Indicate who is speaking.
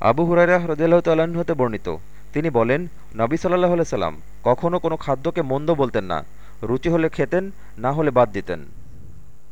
Speaker 1: আবু হুরাইরা হ্রদিল্লাহ তাল্লাহ্ন হতে বর্ণিত। তিনি বলেন, নবী সাল্লাহ সাল্লাম কখনও কোনো খাদ্যকে মন্দ বলতেন না, রুচি হলে খেতেন, না হলে বাদ দিতেন।